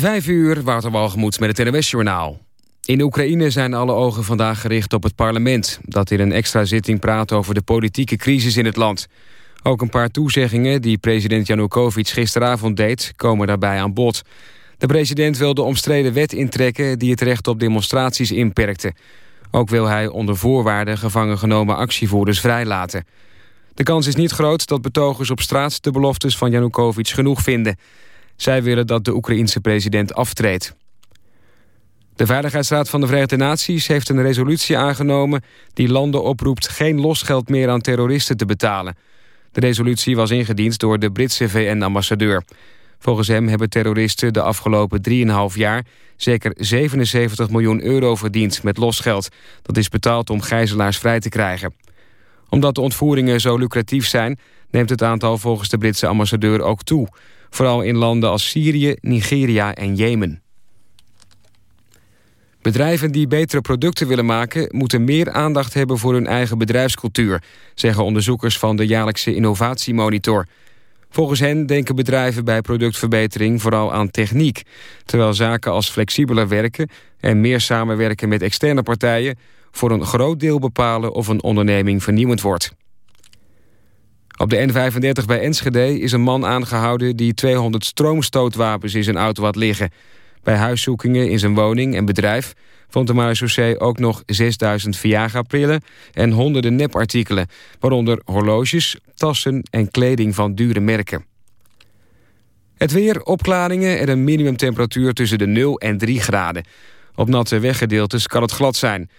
Vijf uur, Wouter met het NWS-journaal. In Oekraïne zijn alle ogen vandaag gericht op het parlement... dat in een extra zitting praat over de politieke crisis in het land. Ook een paar toezeggingen die president Janukovic gisteravond deed... komen daarbij aan bod. De president wil de omstreden wet intrekken... die het recht op demonstraties inperkte. Ook wil hij onder voorwaarden gevangen genomen actievoerders vrijlaten. De kans is niet groot dat betogers op straat de beloftes van Janukovic genoeg vinden... Zij willen dat de Oekraïense president aftreedt. De Veiligheidsraad van de Verenigde Naties heeft een resolutie aangenomen... die landen oproept geen losgeld meer aan terroristen te betalen. De resolutie was ingediend door de Britse VN-ambassadeur. Volgens hem hebben terroristen de afgelopen 3,5 jaar... zeker 77 miljoen euro verdiend met losgeld. Dat is betaald om gijzelaars vrij te krijgen. Omdat de ontvoeringen zo lucratief zijn... neemt het aantal volgens de Britse ambassadeur ook toe... Vooral in landen als Syrië, Nigeria en Jemen. Bedrijven die betere producten willen maken... moeten meer aandacht hebben voor hun eigen bedrijfscultuur... zeggen onderzoekers van de jaarlijkse innovatiemonitor. Volgens hen denken bedrijven bij productverbetering vooral aan techniek... terwijl zaken als flexibeler werken en meer samenwerken met externe partijen... voor een groot deel bepalen of een onderneming vernieuwend wordt. Op de N35 bij Enschede is een man aangehouden... die 200 stroomstootwapens in zijn auto had liggen. Bij huiszoekingen in zijn woning en bedrijf... vond de marechaussee ook nog 6000 Viagra-pillen... en honderden nepartikelen, waaronder horloges, tassen en kleding van dure merken. Het weer, opklaringen en een minimumtemperatuur tussen de 0 en 3 graden. Op natte weggedeeltes kan het glad zijn...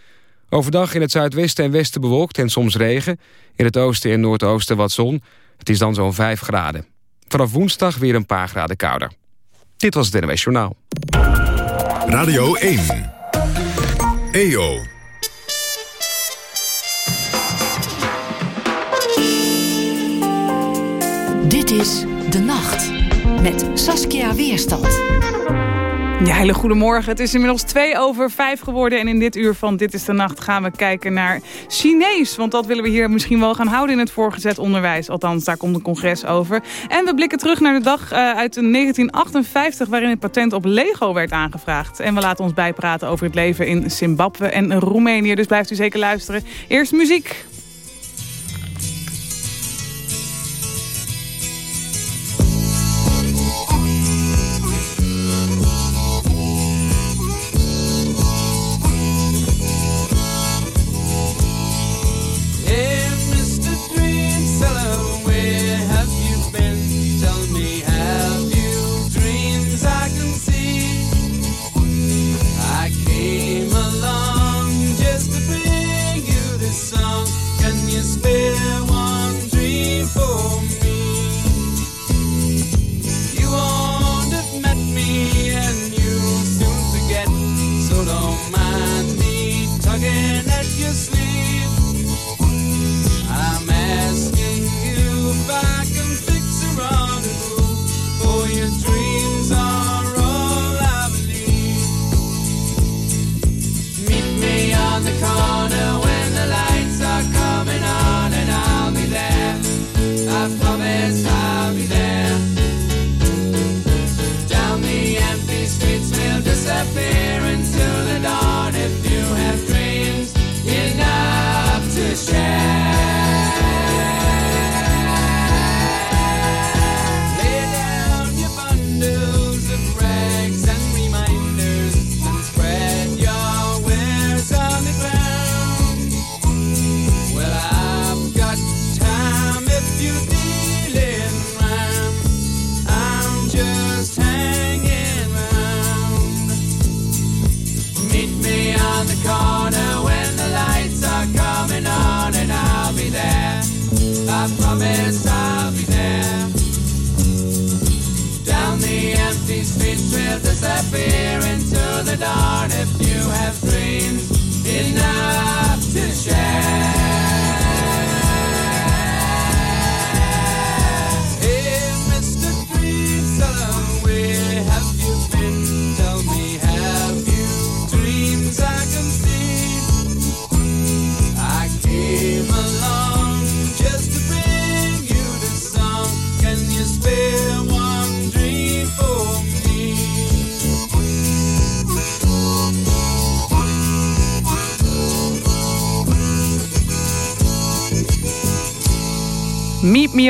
Overdag in het zuidwesten en westen bewolkt en soms regen. In het oosten en noordoosten wat zon. Het is dan zo'n 5 graden. Vanaf woensdag weer een paar graden kouder. Dit was het NWS Journaal. Radio 1. EO. Dit is De Nacht met Saskia Weerstand. Ja, hele goedemorgen. Het is inmiddels twee over vijf geworden. En in dit uur van Dit is de Nacht gaan we kijken naar Chinees. Want dat willen we hier misschien wel gaan houden in het voorgezet onderwijs. Althans, daar komt een congres over. En we blikken terug naar de dag uh, uit 1958... waarin het patent op Lego werd aangevraagd. En we laten ons bijpraten over het leven in Zimbabwe en Roemenië. Dus blijft u zeker luisteren. Eerst muziek. Oh.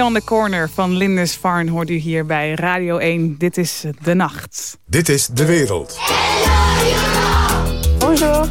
Me on the Corner van Lindes Farn hoort u hier bij Radio 1. Dit is De Nacht. Dit is De Wereld. Bonjour.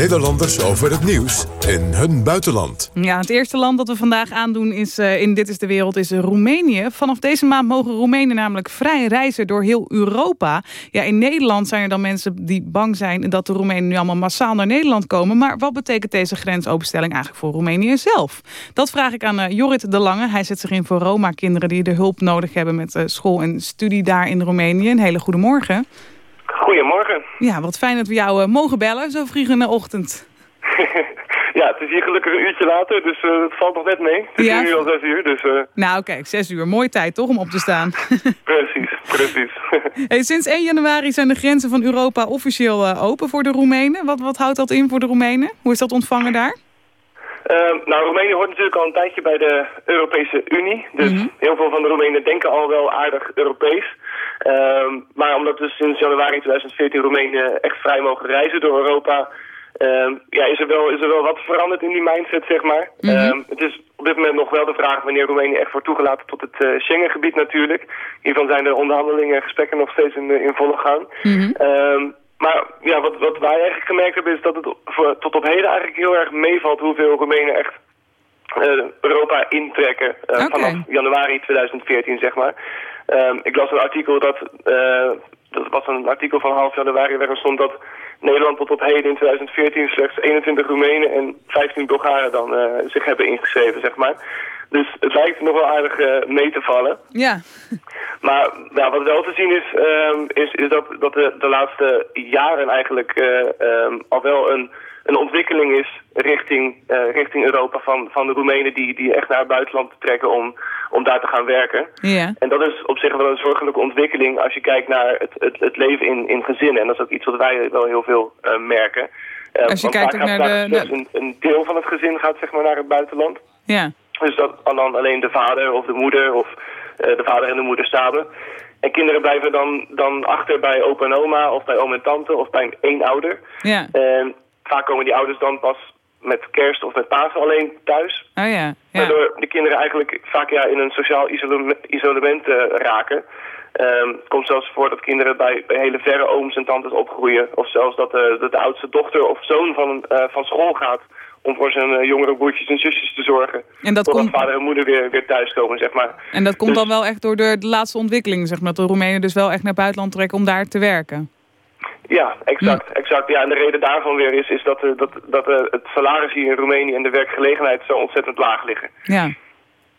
Nederlanders over het nieuws in hun buitenland. Ja, het eerste land dat we vandaag aandoen is, uh, in Dit is de Wereld is Roemenië. Vanaf deze maand mogen Roemenen namelijk vrij reizen door heel Europa. Ja, in Nederland zijn er dan mensen die bang zijn dat de Roemenen nu allemaal massaal naar Nederland komen. Maar wat betekent deze grensopenstelling eigenlijk voor Roemenië zelf? Dat vraag ik aan uh, Jorrit de Lange. Hij zet zich in voor Roma-kinderen die de hulp nodig hebben met school en studie daar in Roemenië. Een hele goede morgen. Ja, wat fijn dat we jou uh, mogen bellen, zo vroeg in de ochtend. ja, het is hier gelukkig een uurtje later, dus uh, het valt nog net mee. Het is ja. nu al zes uur, dus... Uh... Nou kijk, zes uur. Mooie tijd toch om op te staan. precies, precies. hey, sinds 1 januari zijn de grenzen van Europa officieel open voor de Roemenen. Wat, wat houdt dat in voor de Roemenen? Hoe is dat ontvangen daar? Uh, nou, Roemenië hoort natuurlijk al een tijdje bij de Europese Unie. Dus mm -hmm. heel veel van de Roemenen denken al wel aardig Europees. Uh, maar omdat dus sinds januari 2014 Roemenen echt vrij mogen reizen door Europa... Uh, ja, is, er wel, is er wel wat veranderd in die mindset, zeg maar. Mm -hmm. het is op dit moment nog wel de vraag wanneer Roemenië echt wordt toegelaten tot het uh, Schengengebied natuurlijk. Hiervan zijn de onderhandelingen en gesprekken nog steeds in, in volle gang. Mm -hmm. Maar ja, wat, wat wij eigenlijk gemerkt hebben is dat het voor, tot op heden eigenlijk heel erg meevalt hoeveel Roemenen echt uh, Europa intrekken uh, okay. vanaf januari 2014 zeg maar. Uh, ik las een artikel dat, dat was een artikel van half januari waarin stond dat Nederland tot op heden in 2014 slechts 21 Roemenen en 15 Bulgaren dan zich hebben ingeschreven zeg maar. Dus het lijkt nog wel aardig uh, mee te vallen. Ja. Maar wat wel te zien is, um, is, is dat, dat de, de laatste jaren eigenlijk um, al wel een, een ontwikkeling is richting, richting Europa van, van de Roemenen die, die echt naar het buitenland trekken om, om daar te gaan werken. Ja. En dat is op zich wel een zorgelijke ontwikkeling als je kijkt naar het, het, het leven in, in gezinnen. En dat is ook iets wat wij wel heel veel merken. als je kijkt ook naar de... Een, een deel van het gezin gaat zeg maar naar het buitenland. Ja. Dus dat dan alleen de vader of de moeder of uh, de vader en de moeder samen. En kinderen blijven dan, dan achter bij opa en oma of bij oom en tante of bij één ouder. Ja. En vaak komen die ouders dan pas met kerst of met Pasen alleen thuis. Oh ja. ja. Waardoor de kinderen eigenlijk vaak ja, in een sociaal isolement, isolement uh, raken. Um, het komt zelfs voor dat kinderen bij, bij, hele verre ooms en tantes opgroeien. Of zelfs dat, uh, dat de oudste dochter of zoon van, uh, van school gaat om voor zijn jongere broertjes en zusjes te zorgen. En dat Totdat komt... vader en moeder weer, weer thuiskomen, zeg maar. En dat komt dus... dan wel echt door de, de, laatste ontwikkeling, zeg maar. Dat de Roemenen dus wel echt naar buitenland trekken om daar te werken. Ja, exact. Hm. exact. Ja, en de reden daarvan weer is, is dat, uh, dat, dat uh, het salaris hier in Roemenië en de werkgelegenheid zo ontzettend laag liggen. Ja.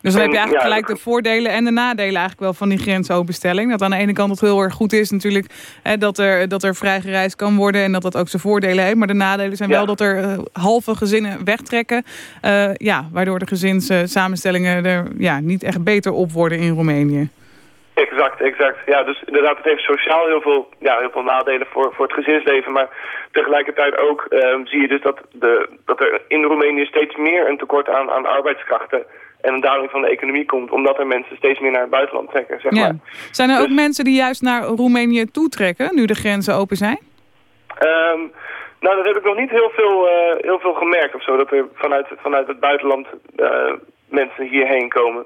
Dus dan en, heb je eigenlijk ja, gelijk de voordelen en de nadelen eigenlijk wel van die grensopenstelling. Dat aan de ene kant het heel erg goed is natuurlijk hè, dat, er, dat er vrij gereisd kan worden en dat dat ook zijn voordelen heeft. Maar de nadelen zijn ja. wel dat er uh, halve gezinnen wegtrekken. Uh, ja, waardoor de gezinssamenstellingen er ja, niet echt beter op worden in Roemenië. Exact, exact. Ja, dus inderdaad, het heeft sociaal heel veel, ja, heel veel nadelen voor, voor het gezinsleven. Maar tegelijkertijd ook um, zie je dus dat, de, dat er in Roemenië steeds meer een tekort aan, aan arbeidskrachten en een daling van de economie komt, omdat er mensen steeds meer naar het buitenland trekken. Zeg ja. maar. Zijn er dus, ook mensen die juist naar Roemenië toetrekken, nu de grenzen open zijn? Um, nou, dat heb ik nog niet heel veel, uh, heel veel gemerkt of zo, dat er vanuit, vanuit het buitenland uh, mensen hierheen komen.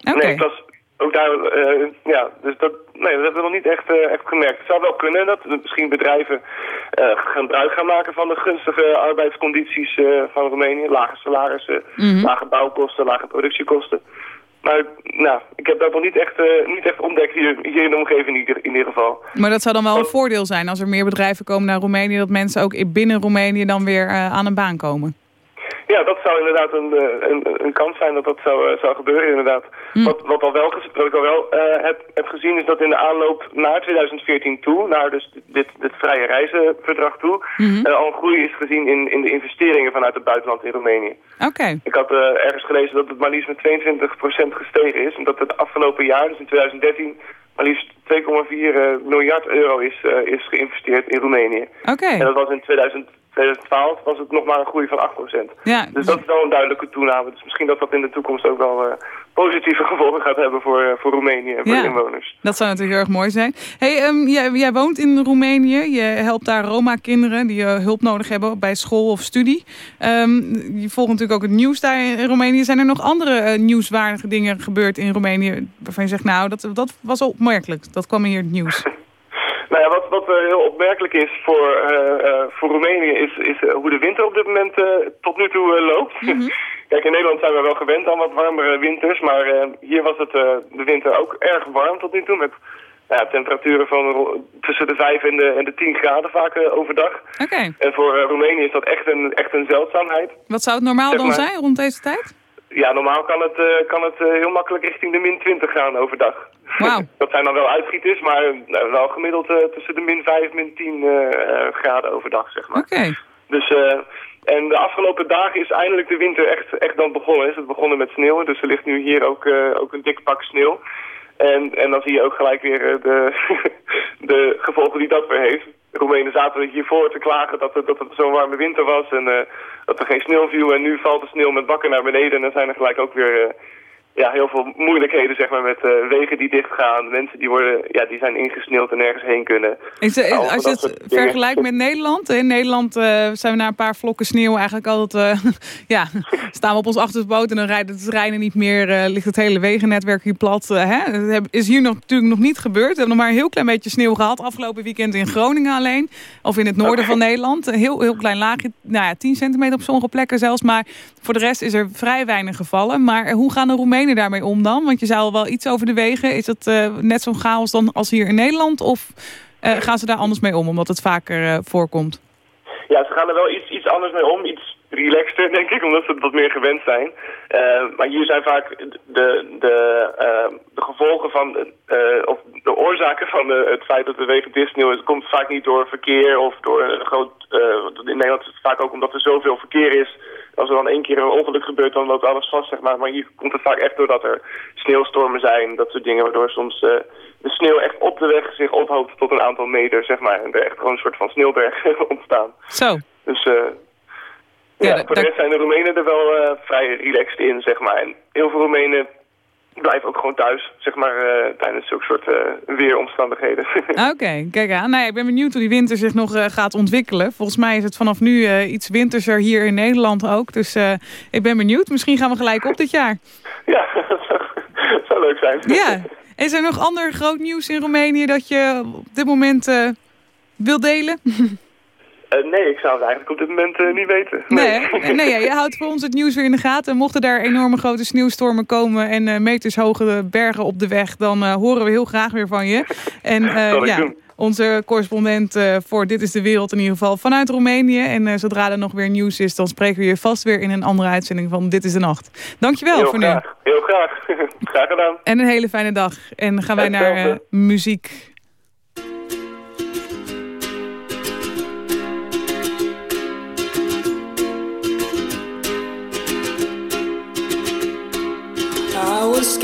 Okay. Nee, het was ook daar, uh, ja, dus dat, nee, dat hebben we nog niet echt, uh, echt gemerkt. Het zou wel kunnen dat misschien bedrijven uh, gebruik gaan maken van de gunstige arbeidscondities van Roemenië. Lage salarissen, mm -hmm. lage bouwkosten, lage productiekosten. Maar nou, ik heb dat nog niet echt, niet echt ontdekt hier, hier in de omgeving in ieder, in ieder geval. Maar dat zou dan wel een voordeel zijn als er meer bedrijven komen naar Roemenië... dat mensen ook binnen Roemenië dan weer aan een baan komen. Ja, dat zou inderdaad een, een, een kans zijn dat dat zou, zou gebeuren inderdaad. Mm. Wat, wat, al wel, wat ik al wel uh, heb, heb gezien is dat in de aanloop naar 2014 toe, naar dus dit, dit vrije reizenverdrag toe, mm -hmm. uh, al een groei is gezien in, in de investeringen vanuit het buitenland in Roemenië. Oké. Okay. Ik had uh, ergens gelezen dat het maar liefst met 22% gestegen is. En dat het afgelopen jaar, dus in 2013, maar liefst 2,4 miljard euro is, is geïnvesteerd in Roemenië. Oké. Okay. En dat was in 2000 2012 was het nog maar een groei van 8%. Ja, dus dat is wel een duidelijke toename. Dus misschien dat dat in de toekomst ook wel, uh, positieve gevolgen gaat hebben voor, uh, voor Roemenië en voor de inwoners. Dat zou natuurlijk heel erg mooi zijn. Hey, um, jij, jij, woont in Roemenië. Je helpt daar Roma-kinderen die uh, hulp nodig hebben bij school of studie. Um, je volgt natuurlijk ook het nieuws daar in Roemenië. Zijn er nog andere nieuwswaardige dingen gebeurd in Roemenië... waarvan je zegt, nou, dat, dat was opmerkelijk. Dat kwam hier in het nieuws. Nou ja, wat, wat heel opmerkelijk is voor, uh, voor Roemenië is, is hoe de winter op dit moment tot nu toe loopt. Mm -hmm. Kijk, in Nederland zijn we wel gewend aan wat warmere winters, maar hier was het de winter ook erg warm tot nu toe. Met ja, temperaturen van tussen de 5 en de, en de 10 graden vaak uh, overdag. Oké. En voor Roemenië is dat echt een, echt een zeldzaamheid. Wat zou het normaal dan zijn rond deze tijd? Ja, normaal kan het, kan het heel makkelijk richting de min 20 gaan overdag. Wow. dat zijn dan wel uitschieters, maar nou, wel gemiddeld tussen de min 5 en min 10 graden overdag, zeg maar. Oké. Dus... En de afgelopen dagen is eindelijk de winter echt, echt dan begonnen. Is het begonnen met sneeuw, dus er ligt nu hier ook, uh, ook een dik pak sneeuw. En, en dan zie je ook gelijk weer de, de gevolgen die dat weer heeft. De Roemenen zaten hiervoor te klagen dat het, dat het zo'n warme winter was en uh, dat er geen sneeuw viel. En nu valt de sneeuw met bakken naar beneden en dan zijn er gelijk ook weer ja, heel veel moeilijkheden zeg maar, met uh, wegen die dichtgaan. Mensen die, worden, ja, die zijn ingesneeuwd en nergens heen kunnen. Is, uh, als je het vergelijkt met Nederland. In Nederland uh, zijn we na een paar vlokken sneeuw eigenlijk altijd... ja, staan we op ons achterboot en dan rijdt het treinen niet meer. ligt het hele wegennetwerk hier plat. hè? Dat is hier nog, natuurlijk nog niet gebeurd. We hebben nog maar een heel klein beetje sneeuw gehad. Afgelopen weekend in Groningen alleen. Of in het noorden okay. van Nederland. Een heel, heel klein laagje. Nou ja, 10 centimeter op sommige plekken zelfs. Maar voor de rest is er vrij weinig gevallen. Maar hoe gaan de Roemenen daarmee om dan? Want je al wel iets over de wegen. Is het uh, net zo'n chaos dan als hier in Nederland? Of uh, gaan ze daar anders mee om, omdat het vaker uh, voorkomt? Ja, ze gaan er wel iets, iets anders mee om. Iets relaxter, denk ik, omdat ze het wat meer gewend zijn. maar hier zijn vaak de, de, de gevolgen van, of de oorzaken van het feit dat de wegen dichtnieuw Het komt vaak niet door verkeer of door een groot... in Nederland is het vaak ook omdat er zoveel verkeer is als er dan één keer een ongeluk gebeurt, dan loopt alles vast, zeg maar. Maar hier komt het vaak echt doordat er sneeuwstormen zijn, dat soort dingen, waardoor soms uh, de sneeuw echt op de weg zich ophoopt tot een aantal meter, zeg maar. En er echt gewoon een soort van sneeuwberg ontstaan. Zo. Dus uh, ja, ja voor de rest zijn de Roemenen er wel uh, vrij relaxed in, zeg maar. En heel veel Roemenen blijf ook gewoon thuis, zeg maar, uh, tijdens zulke soort uh, weeromstandigheden. Oké, okay, kijk aan. Nou, ja, ik ben benieuwd hoe die winter zich nog uh, gaat ontwikkelen. Volgens mij is het vanaf nu iets winterser hier in Nederland ook. Dus ik ben benieuwd. Misschien gaan we gelijk op dit jaar. Ja, dat zou, dat zou leuk zijn. Ja. Is er nog ander groot nieuws in Roemenië dat je op dit moment wil delen? Uh, nee, ik zou het eigenlijk op dit moment uh, niet weten. Nee, nee, nee ja, je houdt voor ons het nieuws weer in de gaten. Mochten daar enorme grote sneeuwstormen komen en uh, metershoge bergen op de weg... dan horen we heel graag weer van je. En ja, onze correspondent voor Dit is de Wereld in ieder geval vanuit Roemenië. En zodra er nog weer nieuws is, dan spreken we je vast weer in een andere uitzending van Dit is de Nacht. Dankjewel heel voor graag, nu. Heel graag. graag gedaan. En een hele fijne dag. En gaan wij naar muziek.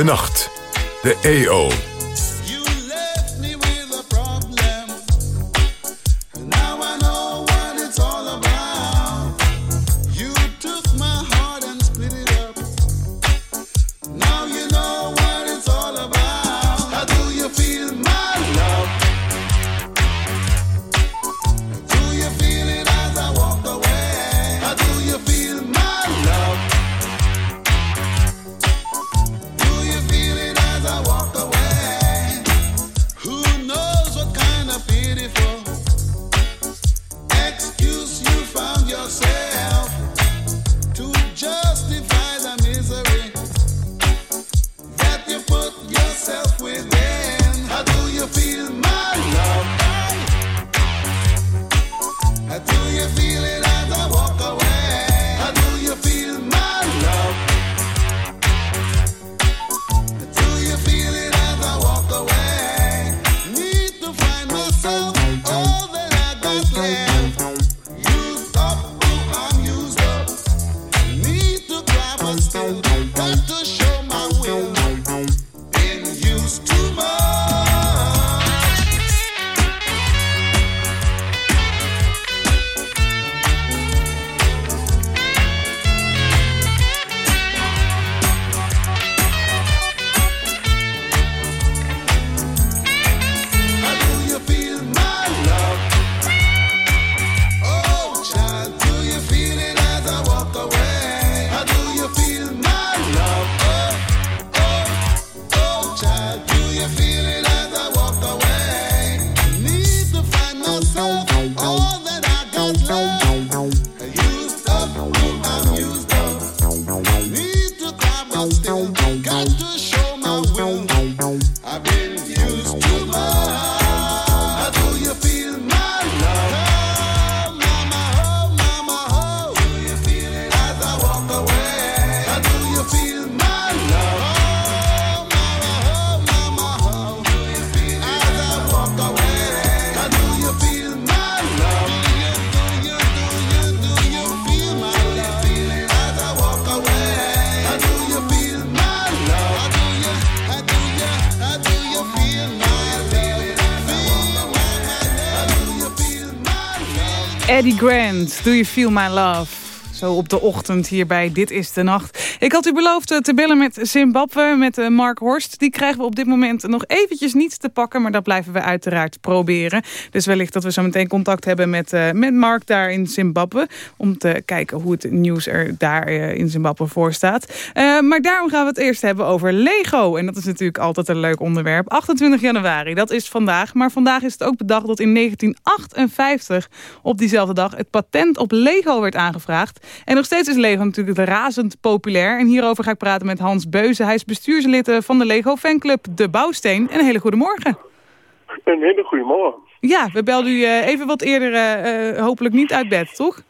de nacht. De EO. Do You Feel My Love? Zo op de ochtend hierbij. Dit is de Nacht. Ik had u beloofd eh, te bellen met Zimbabwe, met eh, Mark Horst. Die krijgen we op dit moment nog eventjes niet te pakken... maar dat blijven we uiteraard proberen. Dus wellicht dat we zo meteen contact hebben met, eh, met Mark daar in Zimbabwe... om te kijken hoe het nieuws er daar in Zimbabwe voor staat. Maar daarom gaan we het eerst hebben over Lego. En dat is natuurlijk altijd een leuk onderwerp. 28 januari, dat is vandaag. Maar vandaag is het ook bedacht dat in 1958 op diezelfde dag... het patent op Lego werd aangevraagd. En nog steeds is Lego natuurlijk razend populair en hierover ga ik praten met Hans Beuze. Hij is bestuurslid eh, van de Lego Fanclub De Bouwsteen. En een hele goede morgen. Een hele goede morgen. Ja, we belden u eh, even wat eerder, eh, hopelijk niet uit bed, toch?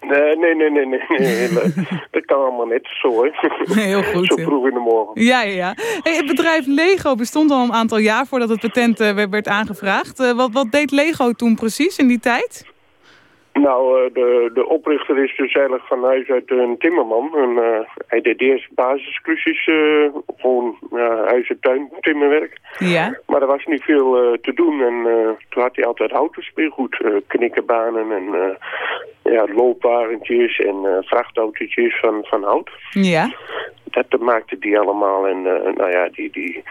Nee, nee, nee, nee, nee. dat kan allemaal net zo hoor. Heel goed. Zo vroeg in de morgen. Ja, ja, ja. Het bedrijf Lego bestond al een aantal jaar voordat het patent werd aangevraagd. wat, wat deed Lego toen precies in die tijd? Nou, eh, de, de oprichter is dus eigenlijk van huis uit een timmerman. En, eh, hij deed eerst basisklusjes, eh, gewoon ja, huis- en tuin timmerwerk. Ja. Maar er was niet veel te doen en toen had hij altijd houten speelgoed. knikkerbanen en eh, ja, loopwagentjes en vrachtautootjes van, van hout. Ja. Dat maakte die allemaal en nou ja, die... die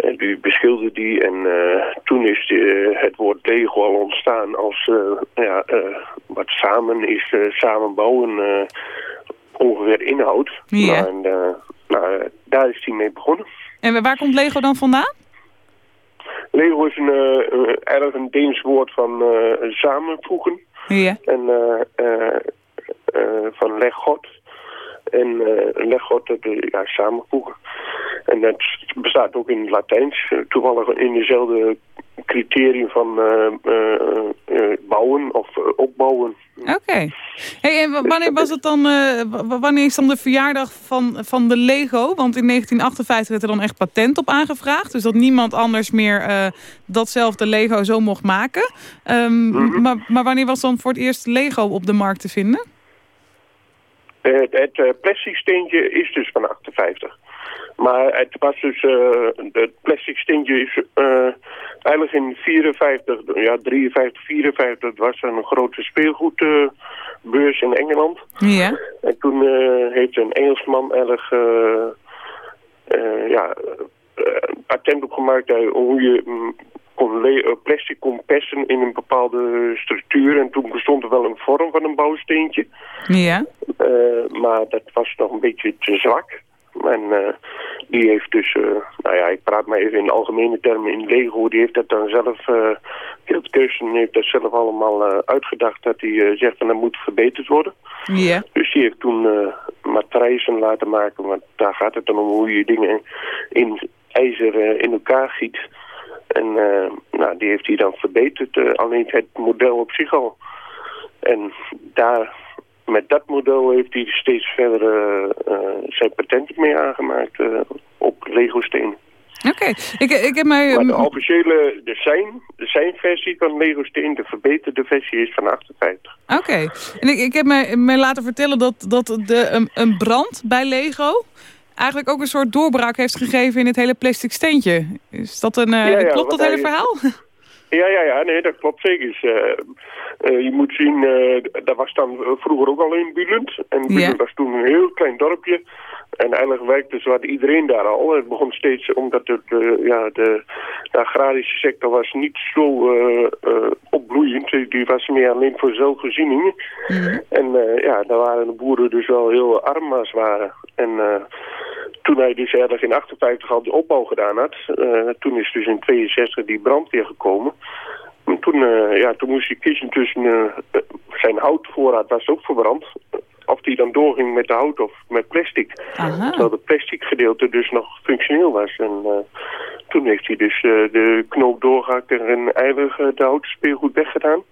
eh, die beschilderde die en eh, toen is de, het woord Lego al ontstaan als eh, ja, eh, wat samen is, eh, samenbouwen eh, ongeveer inhoudt. Ja. Nou, en, eh, nou, daar is hij mee begonnen. En waar komt Lego dan vandaan? Lego is een, eh, eh, eigenlijk een Deens woord van eh, samenvoegen Ja. en eh, eh, eh, van leggot. En eh leggot, dat eh, ja, samenvoegen. En dat bestaat ook in het Latijns, eh, toevallig in dezelfde criterium van bouwen of opbouwen. Oké. Hey, en wa- wanneer was het dan, wa- wanneer is dan de verjaardag van, van de Lego? Want in 1958 werd er dan echt patent op aangevraagd. Dus dat niemand anders meer datzelfde Lego zo mocht maken. Ehm, maar, maar wanneer was dan voor het eerst Lego op de markt te vinden? Eh, Het, het eh, plastic steentje is dus van 58. Maar het was dus, eh, het plastic steentje is eh, eigenlijk in 54, ja 53, 54, dat was er een grote speelgoedbeurs in Engeland. Ja. En toen heeft een Engelsman erg ja, attent op gemaakt hoe je mm, kon eh, plastic kon persen in een bepaalde structuur. En toen bestond er wel een vorm van een bouwsteentje. Ja. Eh, maar dat was nog een beetje te zwak. En eh, die heeft dus, nou ja, ik praat maar even in algemene termen in Lego, die heeft dat dan zelf, Keusen heeft dat zelf allemaal uitgedacht dat hij zegt van dat moet verbeterd worden. Ja. Dus die heeft toen matrijzen laten maken, want daar gaat het dan om hoe je dingen in ijzer in elkaar giet. En eh, nou, die heeft hij dan verbeterd, eh, alleen het model op zich al. En daar, met dat model heeft hij steeds verder eh, zijn patent mee aangemaakt op Lego-stenen. Oké. Ik, ik heb mij... Maar de officiële design, design-versie van Lego-steen, de verbeterde versie, is van 58. Oké. En ik, ik heb mij, mij laten vertellen dat, dat de, een, een brand bij Lego eigenlijk ook een soort doorbraak heeft gegeven in het hele plastic steentje. Is dat een, eh, Ja, ja, klopt dat hele verhaal? Ja, ja, ja, nee, dat klopt zeker. Eh, eh, je moet zien, eh dat was dan vroeger ook al in. En Bulund Ja. was toen een heel klein dorpje. En eigenlijk werkte zowat iedereen daar al. Het begon steeds, omdat het, eh, ja, de, de agrarische sector was niet zo eh, eh, opbloeiend. Die- was meer alleen voor zelfvoorziening. En eh, ja, daar waren de boeren dus wel heel arm als het ware. En toen hij dus ergens in 58 al de opbouw gedaan had, toen is dus in 62 die brand weer gekomen. En toen, ja, toen moest hij kiezen tussen zijn houtvoorraad was ook verbrand. Of die dan doorging met de hout of met plastic. Aha. Terwijl het plastic gedeelte dus nog functioneel was. En eh, toen heeft hij dus eh, de knoop doorgehakt en eigenlijk eh, de houten speelgoed weggedaan.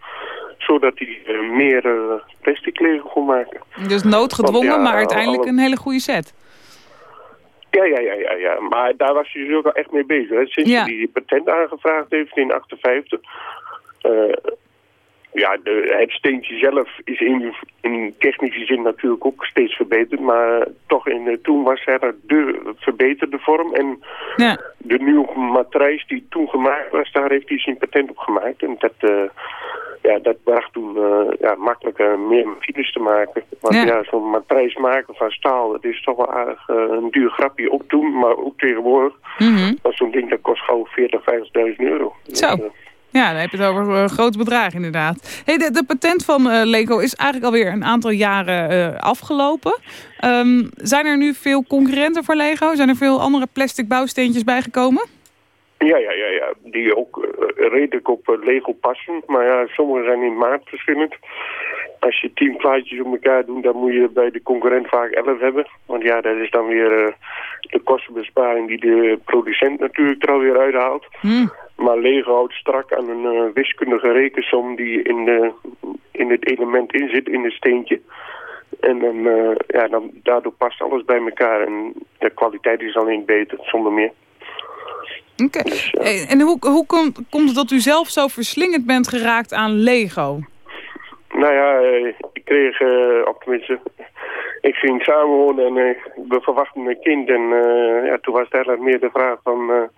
Zodat hij meer plastic Lego kon maken. Dus noodgedwongen, ja, maar uiteindelijk alle- een hele goede set. Ja, ja, ja, ja, ja. Maar daar was hij dus ook al echt mee bezig. Hè. Sinds Ja. hij die patent aangevraagd heeft in 58. Ja, de, het steentje zelf is in, in technische zin natuurlijk ook steeds verbeterd. Maar toch in, eh, toen was er de verbeterde vorm. En Ja. de nieuwe matrijs die toen gemaakt was, daar heeft hij zijn patent op gemaakt. En dat, eh, ja, dat bracht toen eh, ja, makkelijker meer machines te maken. Want Ja. ja, zo'n matrijs maken van staal, dat is toch wel aardig een duur grapje. Ook toen, maar ook tegenwoordig. Want zo'n ding dat kost gauw 40, 50.000 euro. Zo. Dus, Ja, dan heb je het over een groot bedrag inderdaad. Hey, de, de patent van eh, Lego is eigenlijk alweer een aantal jaren eh, afgelopen. Ehm, zijn er nu veel concurrenten voor Lego? Zijn er veel andere plastic bouwsteentjes bijgekomen? Ja, ja, ja, ja. Die ook eh, redelijk op eh, Lego passen. Maar ja, sommige zijn in maat verschillend. Als je tien plaatjes op elkaar doet, dan moet je bij de concurrent vaak elf hebben. Want ja, dat is dan weer eh, de kostenbesparing die de producent natuurlijk er alweer uithaalt. Hm. Maar Lego houdt strak aan een eh, wiskundige rekensom die in, de, in het element in zit, in het steentje. En dan, eh, ja, dan, daardoor past alles bij elkaar en de kwaliteit is alleen beter, zonder meer. Oké. Hey, en hoe, hoe komt, komt het dat u zelf zo verslingend bent geraakt aan Lego? Nou ja, eh, ik kreeg, of tenminste, ik ging samenwonen en we verwachten een kind. En ja, toen was het eigenlijk meer de vraag van,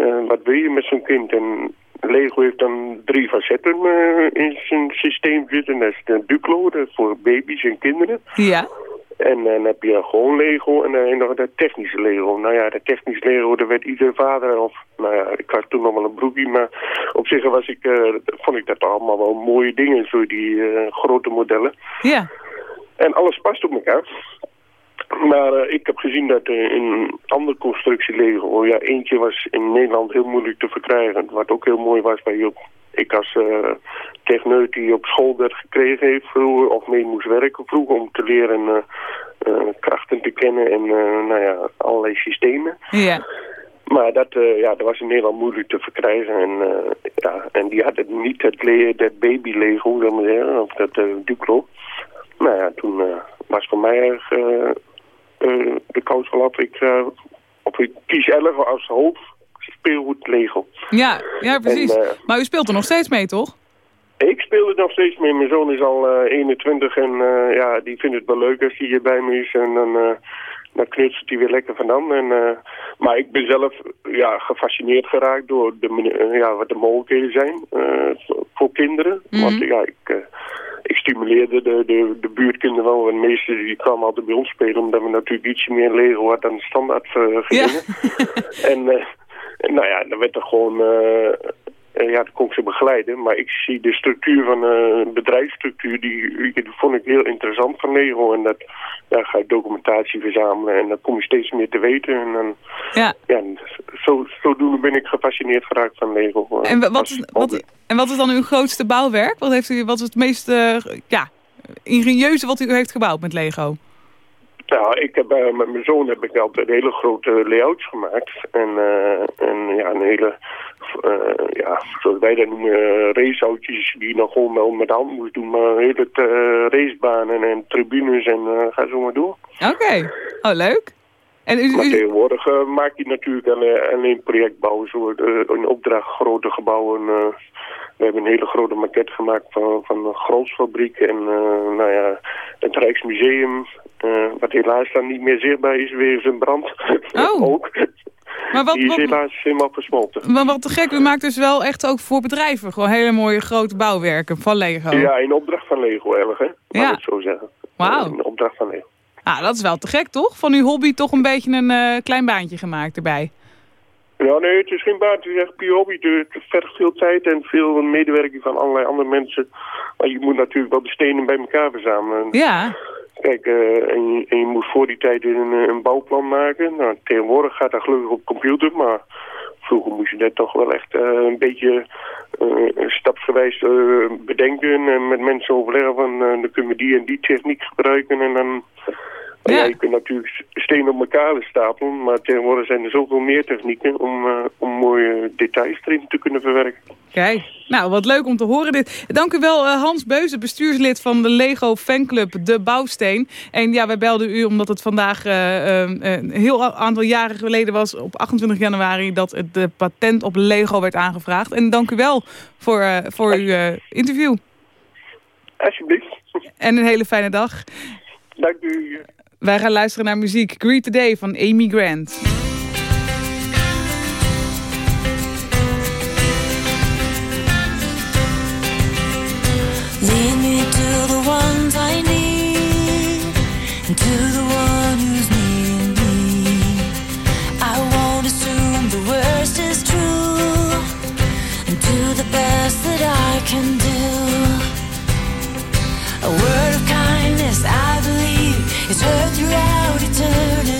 eh, eh, wat wil je met zo'n kind? En Lego heeft dan drie facetten eh, in zijn systeem zitten. Dat is de Duclo, dat is voor baby's en kinderen. Ja. En dan heb je gewoon Lego en dan heb je nog de technische Lego. Nou ja, de technische Lego, daar werd iedere vader of... Nou ja, ik had toen nog wel een broekie, maar op zich was ik, eh, vond ik dat allemaal wel mooie dingen, zo die eh, grote modellen. Ja. En alles past op elkaar. Maar eh, ik heb gezien dat eh, in andere constructie Lego, ja, eentje was in Nederland heel moeilijk te verkrijgen. Wat ook heel mooi was bij Job. Ik als uh, techneut die op school dat gekregen heeft vroeger, of mee moest werken vroeger om te leren eh, krachten te kennen en nou ja, allerlei systemen. Ja. Maar dat, eh, ja, dat was in Nederland moeilijk te verkrijgen. En, ja, en die hadden niet het, dat baby Lego, zeg maar zeggen, of dat uh, Duplo. Nou ja, toen was voor mij erg eh, eh, de kans wel op ik, eh, of ik kies Elgo als hoofd speelgoed Lego. Ja, ja precies. En, eh, maar u speelt er nog steeds mee, toch? Ik speel het nog steeds mee. Mijn zoon is al eh, 21 en eh, ja, die vindt het wel leuk als hij hier bij me is. En dan, eh, dan knutselt hij weer lekker van dan. En, eh, maar ik ben zelf ja, gefascineerd geraakt door de, eh, ja, wat de mogelijkheden zijn eh, voor, kinderen. Mhm. Want ja, ik, eh, ik stimuleerde de, de, de buurtkinderen wel. En de meesten die kwamen altijd bij ons spelen. Omdat we natuurlijk ietsje meer Lego hadden dan de standaard gezinnen. En nou ja, dan werd er gewoon... eh, ja, dat kon ik ze begeleiden. Maar ik zie de structuur van een bedrijfsstructuur, die, die vond ik heel interessant van Lego. En dat ja, ga je documentatie verzamelen en dan kom je steeds meer te weten. En dan, Ja. ja, zo, zodoende ben ik gefascineerd geraakt van Lego. eh, En wa- wat, is, wat, en wat is dan uw grootste bouwwerk? Wat, heeft u, wat is het meest eh, ja, ingenieuze wat u heeft gebouwd met Lego? Nou, ik heb, eh, met mijn zoon heb ik altijd hele grote layouts gemaakt. En, eh, en ja, een hele, eh, ja, zoals wij dat noemen, raceauto's die je nog gewoon wel met de hand moest doen. Maar hele racebanen en tribunes en ga zo maar door. Oké, oh leuk. En u, Maar tegenwoordig maak je natuurlijk alleen, alleen projectbouwen, zo, eh, een opdracht grote gebouwen. we hebben een hele grote maquette gemaakt van, van een grootfabriek en nou ja, het Rijksmuseum, eh, wat helaas dan niet meer zichtbaar is, weer zijn brand. Oh. ook. maar wat, Die is wat, helaas helemaal versmolten. maar wat te gek, u maakt dus wel echt ook voor bedrijven gewoon hele mooie grote bouwwerken van Lego. Ja, in opdracht van Lego erg, hè? Ja. het zo zeggen. Wauw. In opdracht van Lego. Ah, dat is wel te gek, toch? Van uw hobby toch een beetje een eh, klein baantje gemaakt erbij. Ja, nee, het is geen baan. Het is echt puur hobby. Het vergt veel tijd en veel medewerking van allerlei andere mensen. Maar je moet natuurlijk wel de stenen bij elkaar verzamelen. Ja, Kijk, eh, en, je, en moet voor die tijd een, een bouwplan maken. Nou, tegenwoordig gaat dat gelukkig op computer, maar vroeger moest je dat toch wel echt eh, een beetje eh, stapsgewijs bedenken. En met mensen overleggen van, dan kunnen we die en die techniek gebruiken. En dan, Ja. ja. je kunt natuurlijk stenen op elkaar stapelen, maar tegenwoordig zijn er zoveel meer technieken om, eh, om mooie details erin te kunnen verwerken. kijk. Nou, wat leuk om te horen dit. Dank u wel, eh, Hans Beuzen, bestuurslid van de Lego fanclub De Bouwsteen. En ja, wij belden u omdat het vandaag eh, een heel aantal jaren geleden was... op 28 januari dat het de patent op Lego werd aangevraagd. En dank u wel voor, voor uw interview. Alsjeblieft. En een hele fijne dag. Dank u. Wij gaan luisteren naar muziek. Greet the Day van Amy Grant. Lead to the ones I need, and to the one who's needing me. I won't assume the worst is true, and do the best that I can do. A word of kindness, turned throughout eternity.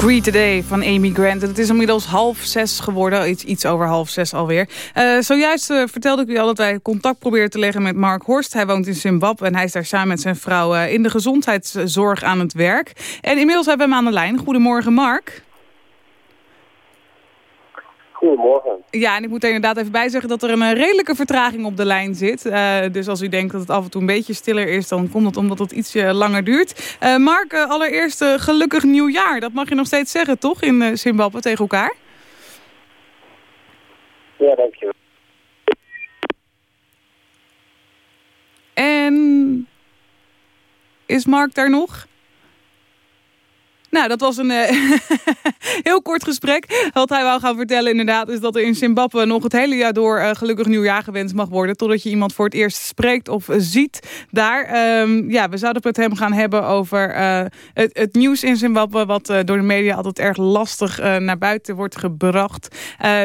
Greet the Day van Amy Grant. En Het is inmiddels half zes geworden, iets, iets over half zes alweer. Eh, zojuist eh, vertelde ik u al dat wij contact proberen te leggen met Mark Horst. Hij woont in Zimbabwe en hij is daar samen met zijn vrouw eh, in de gezondheidszorg aan het werk. En inmiddels hebben we hem aan de lijn. Goedemorgen Mark. Goedemorgen. Ja, en ik moet er inderdaad even bij zeggen dat er een eh, redelijke vertraging op de lijn zit. Eh, dus als u denkt dat het af en toe een beetje stiller is, dan komt dat omdat het ietsje langer duurt. Eh, Mark, allereerst gelukkig nieuwjaar. Dat mag je nog steeds zeggen, toch, in Zimbabwe tegen elkaar? Ja, dankjewel. En is Mark daar nog? Nou, dat was een eh, heel kort gesprek. Wat hij wou gaan vertellen inderdaad is dat er in Zimbabwe nog het hele jaar door eh, gelukkig nieuwjaar gewenst mag worden. Totdat je iemand voor het eerst spreekt of ziet daar. Ehm, ja, we zouden het met hem gaan hebben over eh, het, nieuws in Zimbabwe. Wat door de media altijd erg lastig naar buiten wordt gebracht.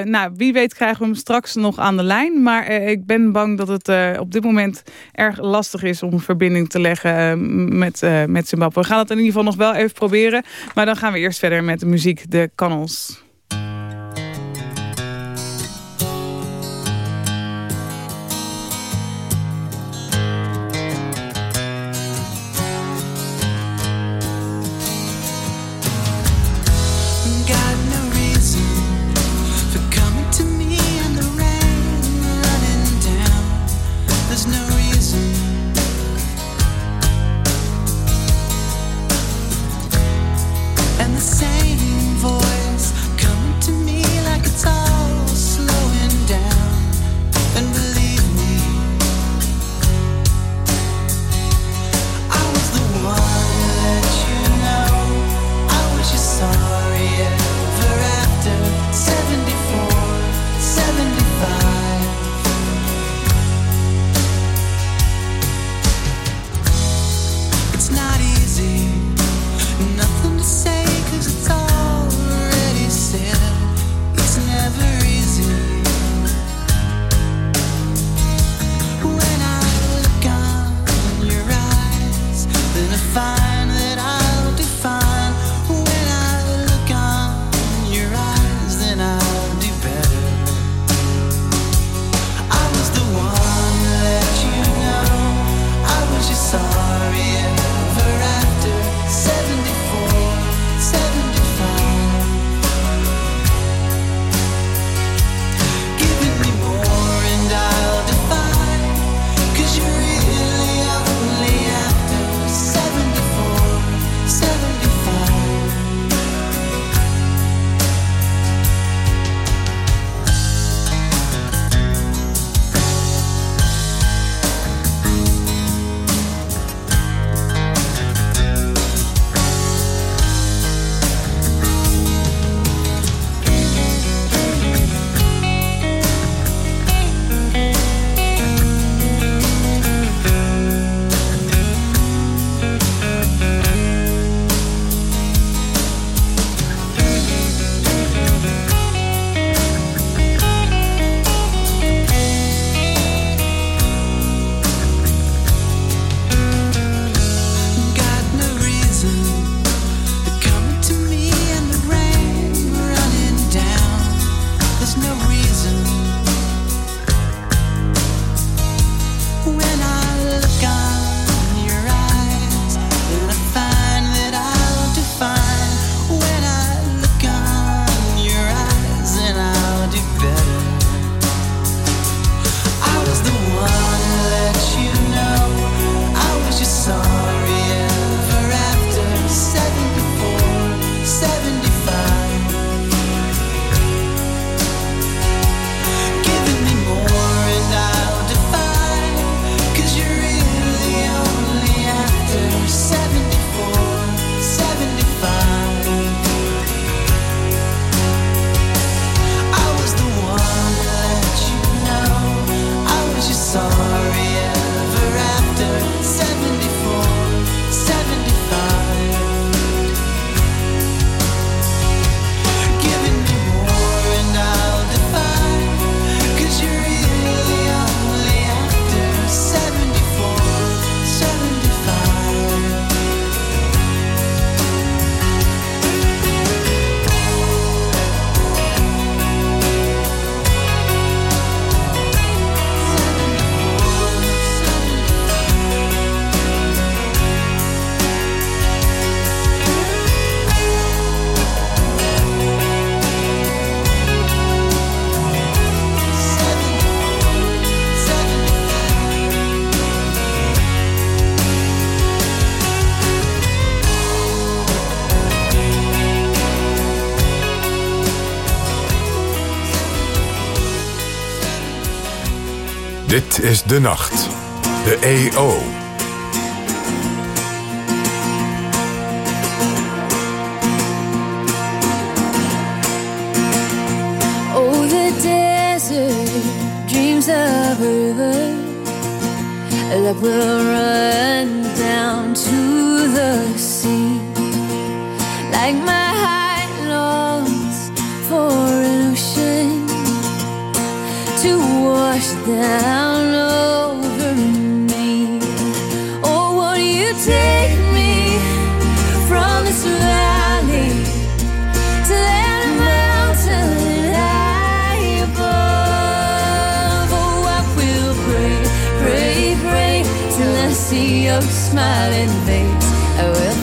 Nou, wie weet krijgen we hem straks nog aan de lijn. Maar ik ben bang dat het op dit moment erg lastig is om verbinding te leggen met, met Zimbabwe. We gaan het in ieder geval nog wel even proberen. Maar dan gaan we eerst verder met de muziek, de Canals. Is de nacht. De EO. Oh, the desert dreams of rivers that will run down to the sea. Like my heart longs for an ocean to wash down smiling face. I will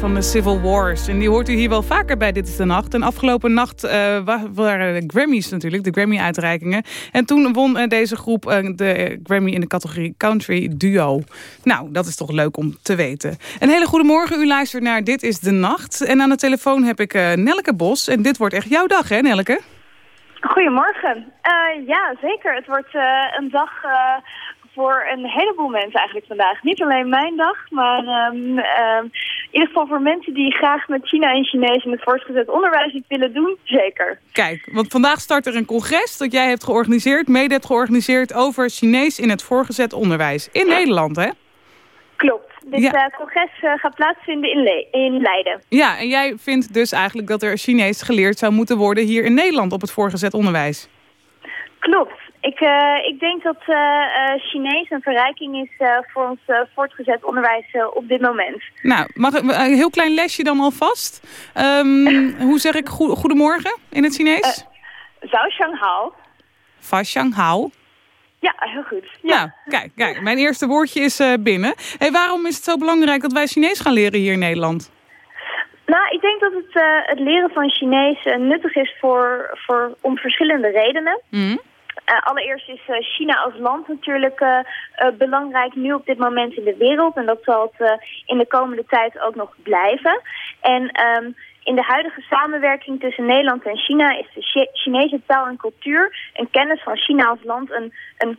van de Civil Wars. En die hoort u hier wel vaker bij Dit is de Nacht. En afgelopen nacht eh, wa- waren de Grammys natuurlijk, de Grammy-uitreikingen. En toen won eh, deze groep eh, de Grammy in de categorie Country Duo. Nou, dat is toch leuk om te weten. Een hele goede morgen, u luistert naar Dit is de Nacht. En aan de telefoon heb ik Nelke Bos. En dit wordt echt jouw dag, hè Nelke? Goedemorgen. Ja, zeker. Het wordt een dag voor een heleboel mensen eigenlijk vandaag. Niet alleen mijn dag, maar ehm, ehm, ieder geval voor mensen die graag met China en Chinees in het voortgezet onderwijs iets willen doen, zeker. Kijk, want vandaag start er een congres dat jij hebt georganiseerd, mede hebt georganiseerd over Chinees in het voorgezet onderwijs. In Nederland, hè? Klopt. Dit Ja. eh, congres eh, gaat plaatsvinden in, Le- in Leiden. Ja, en jij vindt dus eigenlijk dat er Chinees geleerd zou moeten worden hier in Nederland op het voorgezet onderwijs. Klopt. Ik, eh, ik denk dat eh, eh, Chinees een verrijking is voor ons voortgezet onderwijs op dit moment. Nou, mag ik een heel klein lesje dan alvast? Ehm, hoe zeg ik goe- goedemorgen in het Chinees? Zhao Shanghao. Fa Shang Hao. Ja, heel goed. Ja. Nou, kijk, kijk, mijn eerste woordje is binnen. Hey, waarom is het zo belangrijk dat wij Chinees gaan leren hier in Nederland? Nou, ik denk dat het, het leren van Chinees nuttig is voor, voor, om verschillende redenen. Hm? Eh, allereerst is eh, China als land natuurlijk eh, belangrijk nu op dit moment in de wereld. En dat zal het in de komende tijd ook nog blijven. En ehm, in de huidige samenwerking tussen Nederland en China is de Chi- Chinese taal en cultuur en kennis van China als land een, een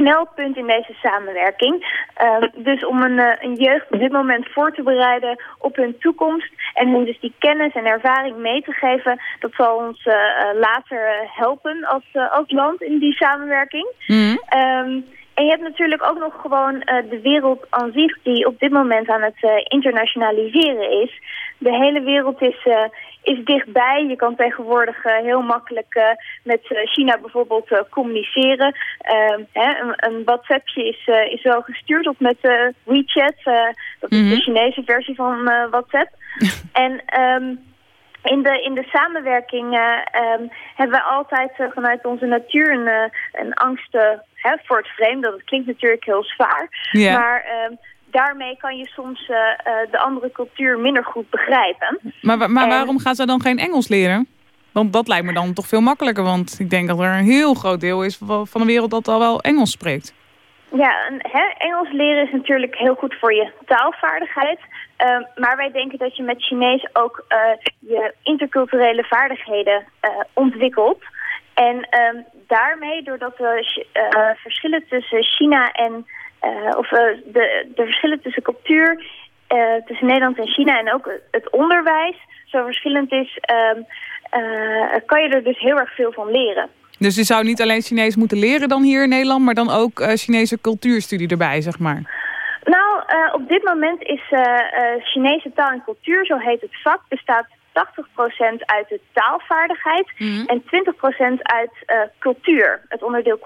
knelpunt in deze samenwerking. Ehm, dus om een, eh, een jeugd op dit moment voor te bereiden op hun toekomst en hun dus die kennis en ervaring mee te geven, dat zal ons eh, eh, later helpen als, als land in die samenwerking. Ehm, en je hebt natuurlijk ook nog gewoon de wereld aan zich die op dit moment aan het internationaliseren is. De hele wereld is, is dichtbij. Je kan tegenwoordig eh, heel makkelijk eh, met eh, China bijvoorbeeld communiceren. Ehm, hè, een, een WhatsAppje is, is wel gestuurd of met WeChat. dat is de Chinese versie van WhatsApp. en... ehm, in de, in de samenwerking eh, ehm, hebben we altijd vanuit onze natuur een, een angst hè, voor het vreemde. Dat klinkt natuurlijk heel zwaar. Maar daarmee kan je soms eh, eh, de andere cultuur minder goed begrijpen. Maar, maar En- waarom gaan ze dan geen Engels leren? Want dat lijkt me dan toch veel makkelijker. Want ik denk dat er een heel groot deel is van de wereld dat al wel Engels spreekt. Ja, en, hè, Engels leren is natuurlijk heel goed voor je taalvaardigheid. Ehm, maar wij denken dat je met Chinees ook eh, je interculturele vaardigheden ontwikkelt. En ehm, daarmee, doordat de eh, verschillen tussen China en... eh, of eh, de, de verschillen tussen cultuur eh, tussen Nederland en China en ook het onderwijs zo verschillend is... ehm, eh, kan je er dus heel erg veel van leren. Dus je zou niet alleen Chinees moeten leren dan hier in Nederland... maar dan ook Chinese cultuurstudie erbij, zeg maar. Nou, op dit moment is Chinese taal en cultuur, zo heet het vak, bestaat 80% uit de taalvaardigheid en 20% uit cultuur, het onderdeel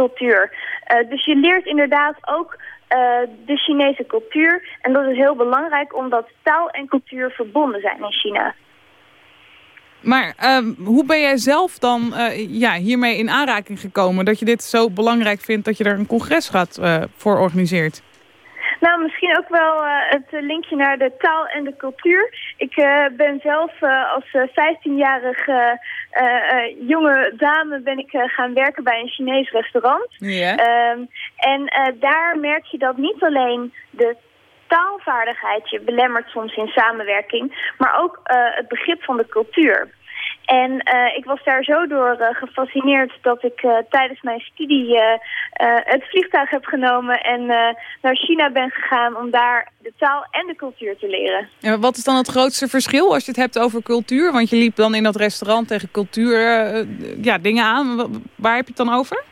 cultuur. Eh, dus je leert inderdaad ook eh, de Chinese cultuur en dat is heel belangrijk omdat taal en cultuur verbonden zijn in China. Maar ehm, hoe ben jij zelf dan eh, ja, hiermee in aanraking gekomen... dat je dit zo belangrijk vindt dat je er een congres gaat voor organiseert? Nou, misschien ook wel eh, het eh, linkje naar de taal en de cultuur. Ik eh, ben zelf als eh, 15-jarige eh, eh, jonge dame ben ik gaan werken bij een Chinees restaurant. Ehm, en daar merk je dat niet alleen de taalvaardigheid je belemmert soms in samenwerking, maar ook het begrip van de cultuur. En eh, ik was daar zo door eh, gefascineerd dat ik eh, tijdens mijn studie het vliegtuig heb genomen en naar China ben gegaan om daar de taal en de cultuur te leren. En wat is dan het grootste verschil als je het hebt over cultuur? Want je liep dan in dat restaurant tegen cultuur ja, dingen aan. Wa- Waar heb je het dan over?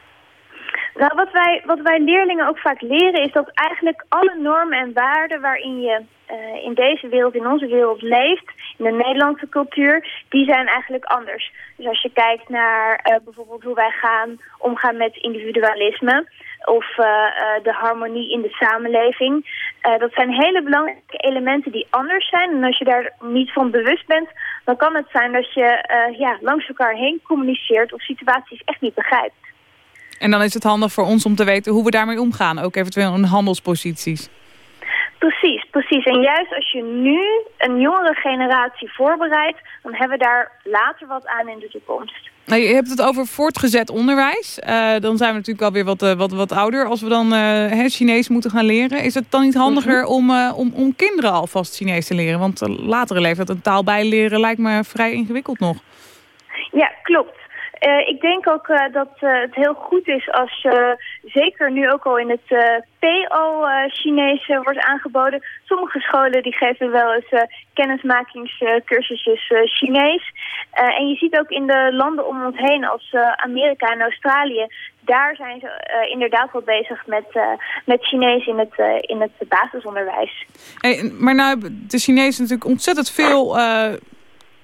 Nou, wat wij, wat wij leerlingen ook vaak leren is dat eigenlijk alle normen en waarden waarin je eh, in deze wereld, in onze wereld leeft, in de Nederlandse cultuur, die zijn eigenlijk anders. Dus als je kijkt naar eh, bijvoorbeeld hoe wij gaan omgaan met individualisme of eh, de harmonie in de samenleving, dat zijn hele belangrijke elementen die anders zijn. En als je daar niet van bewust bent, dan kan het zijn dat je ja, langs elkaar heen communiceert of situaties echt niet begrijpt. En dan is het handig voor ons om te weten hoe we daarmee omgaan. Ook eventueel in handelsposities. Precies, precies. En juist als je nu een jongere generatie voorbereidt, dan hebben we daar later wat aan in de toekomst. Nou, je hebt het over voortgezet onderwijs. Eh, dan zijn we natuurlijk alweer wat, eh, wat, wat ouder. Als we dan eh, hè, Chinees moeten gaan leren. Is het dan niet handiger om, eh, om, om kinderen alvast Chinees te leren? Want latere leeftijd een taal bijleren lijkt me vrij ingewikkeld nog. Ja, klopt. Uh, ik denk ook uh, dat uh, het heel goed is als, zeker nu ook al in het PO-Chinees wordt aangeboden. Sommige scholen die geven wel eens kennismakingscursusjes Chinees. en je ziet ook in de landen om ons heen, als Amerika en Australië, daar zijn ze inderdaad wel bezig met, met Chinees in het, in het basisonderwijs. Hey, maar nou, de Chinezen natuurlijk ontzettend veel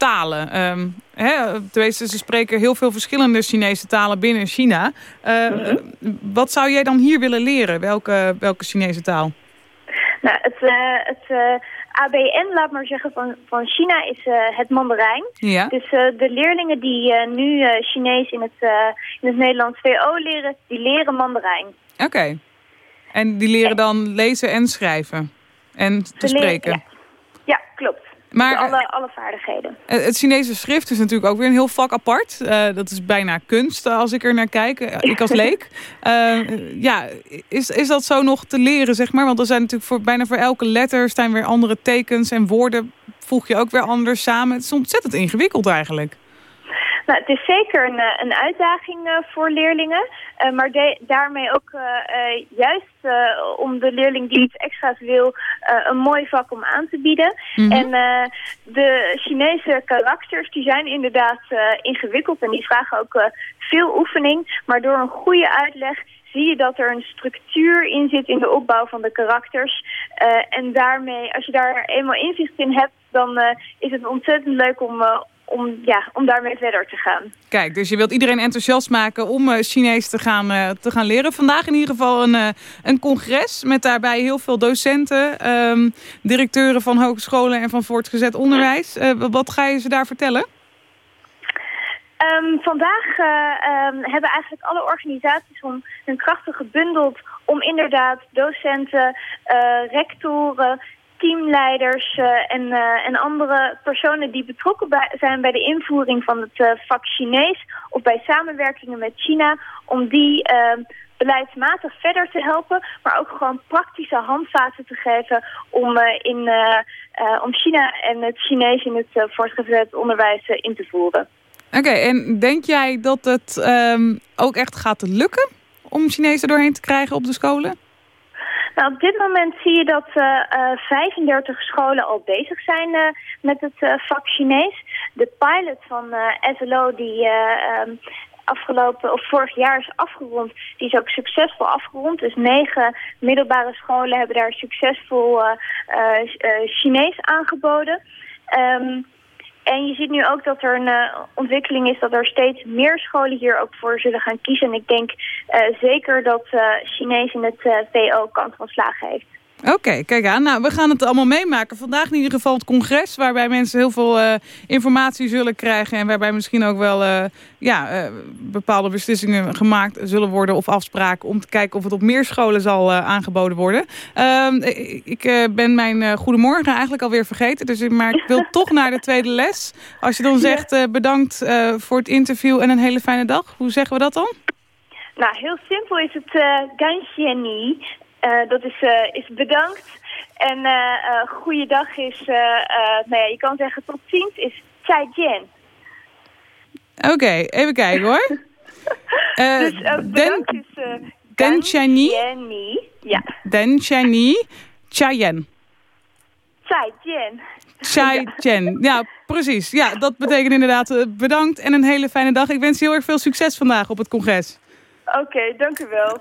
talen. Um, hè, tenminste, ze spreken heel veel verschillende Chinese talen binnen China. Uh, mm -hmm. Wat zou jij dan hier willen leren? Welke, welke Chinese taal? Nou, het, uh, het uh, ABN, laat maar zeggen, van, van China is het Mandarijn. Ja. Dus de leerlingen die nu Chinees in het, in het Nederlands VO leren, die leren Mandarijn. Oké. Okay. En die leren dan lezen en schrijven? En te spreken? Ja. ja, klopt. Maar, dus alle, alle vaardigheden. Het Chinese schrift is natuurlijk ook weer een heel vak apart. Uh, dat is bijna kunst als ik er naar kijk. Ik als leek. Uh, ja, is, is dat zo nog te leren, zeg maar? Want er zijn natuurlijk voor, bijna voor elke letter staan weer andere tekens en woorden voeg je ook weer anders samen. Het is ontzettend ingewikkeld eigenlijk. Nou, het is zeker een, eh, een uitdaging eh, voor leerlingen. eh, maar de- daarmee ook juist om de leerling die iets extra's wil... een mooi vak om aan te bieden. Mhm. En de Chinese karakters die zijn inderdaad ingewikkeld... en die vragen ook veel oefening. Maar door een goede uitleg zie je dat er een structuur in zit in de opbouw van de karakters. En daarmee, als je daar eenmaal inzicht in hebt... dan is het ontzettend leuk om, eh, om, ja, om daarmee verder te gaan. Kijk, dus je wilt iedereen enthousiast maken om eh, Chinees te gaan, eh, te gaan leren. Vandaag in ieder geval een, eh, een congres met daarbij heel veel docenten, ehm, directeuren van hogescholen en van voortgezet onderwijs. Wat ga je ze daar vertellen? Ehm, vandaag ehm, hebben eigenlijk alle organisaties om hun krachten gebundeld om inderdaad docenten, rectoren, teamleiders eh, en, eh, en andere personen die betrokken zijn bij de invoering van het eh, vak Chinees of bij samenwerkingen met China, om die ehm, beleidsmatig verder te helpen, maar ook gewoon praktische handvaten te geven om, in, om China en het Chinees in het voortgezet onderwijs in te voeren. Oké, en denk jij dat het ehm, ook echt gaat lukken om Chinees er doorheen te krijgen op de scholen? Nou, op dit moment zie je dat eh, eh, 35 scholen al bezig zijn eh, met het eh, vak Chinees. De pilot van eh, SLO die eh, ehm, afgelopen of vorig jaar is afgerond, die is ook succesvol afgerond. Dus negen middelbare scholen hebben daar succesvol eh, eh, eh, Chinees aangeboden. Ehm, en je ziet nu ook dat er een eh, ontwikkeling is dat er steeds meer scholen hier ook voor zullen gaan kiezen. En ik denk eh, zeker dat eh, Chinees in het VO kans van slagen heeft. Oké, kijk aan. Nou, we gaan het allemaal meemaken. Vandaag in ieder geval het congres, waarbij mensen heel veel eh, informatie zullen krijgen. En waarbij misschien ook wel eh, ja, eh, bepaalde beslissingen gemaakt zullen worden of afspraken. Om te kijken of het op meer scholen zal aangeboden worden. Ehm, ik ben mijn goedemorgen eigenlijk alweer vergeten. Dus, ik- maar ik wil toch naar de tweede les. Als je dan zegt bedankt voor het interview en een hele fijne dag. Hoe zeggen we dat dan? Nou, heel simpel is het uh, Ganxiani. Eh, dat is, eh, is bedankt. En eh eh, goeiedag is, nou ja, je kan zeggen tot ziens, is Zaijian. Oké, even kijken hoor. Dus eh, Den, bedankt is uh, Den Chani. Ja, Den Chani Chayen. Zaijian. Chai Chen. Ja, precies. Ja, dat betekent inderdaad bedankt en een hele fijne dag. Ik wens je heel erg veel succes vandaag op het congres. Oké, dank u wel.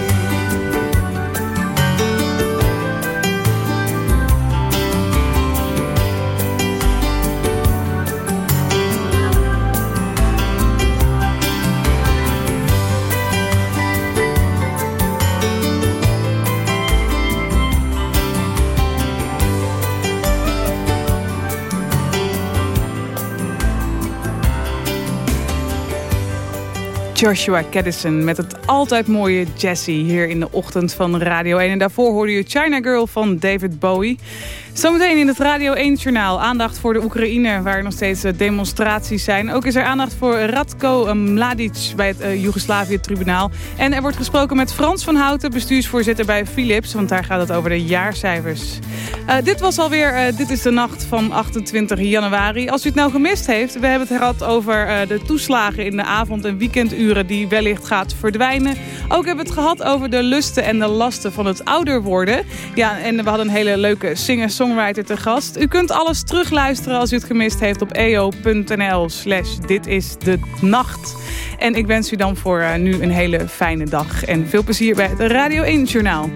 Joshua Caddison met het altijd mooie Jessie hier in de ochtend van Radio 1. En daarvoor hoorde je China Girl van David Bowie. Zometeen in het Radio 1-journaal aandacht voor de Oekraïne... waar nog steeds eh, demonstraties zijn. Ook is er aandacht voor Radko eh, Mladic bij het uh, Joegoslavië-tribunaal. En er wordt gesproken met Frans van Houten, bestuursvoorzitter bij Philips... want daar gaat het over de jaarcijfers. Dit was alweer uh, Dit is de Nacht van 28 januari. Als u het nou gemist heeft, we hebben het gehad over de toeslagen... in de avond- en weekenduren die wellicht gaat verdwijnen. Ook hebben we het gehad over de lusten en de lasten van het ouder worden. Ja, en we hadden een hele leuke singer-songwriter te gast. U kunt alles terugluisteren als u het gemist heeft op eo.nl slash dit is de nacht. En ik wens u dan voor uh, nu een hele fijne dag. En veel plezier bij het Radio 1 Journaal.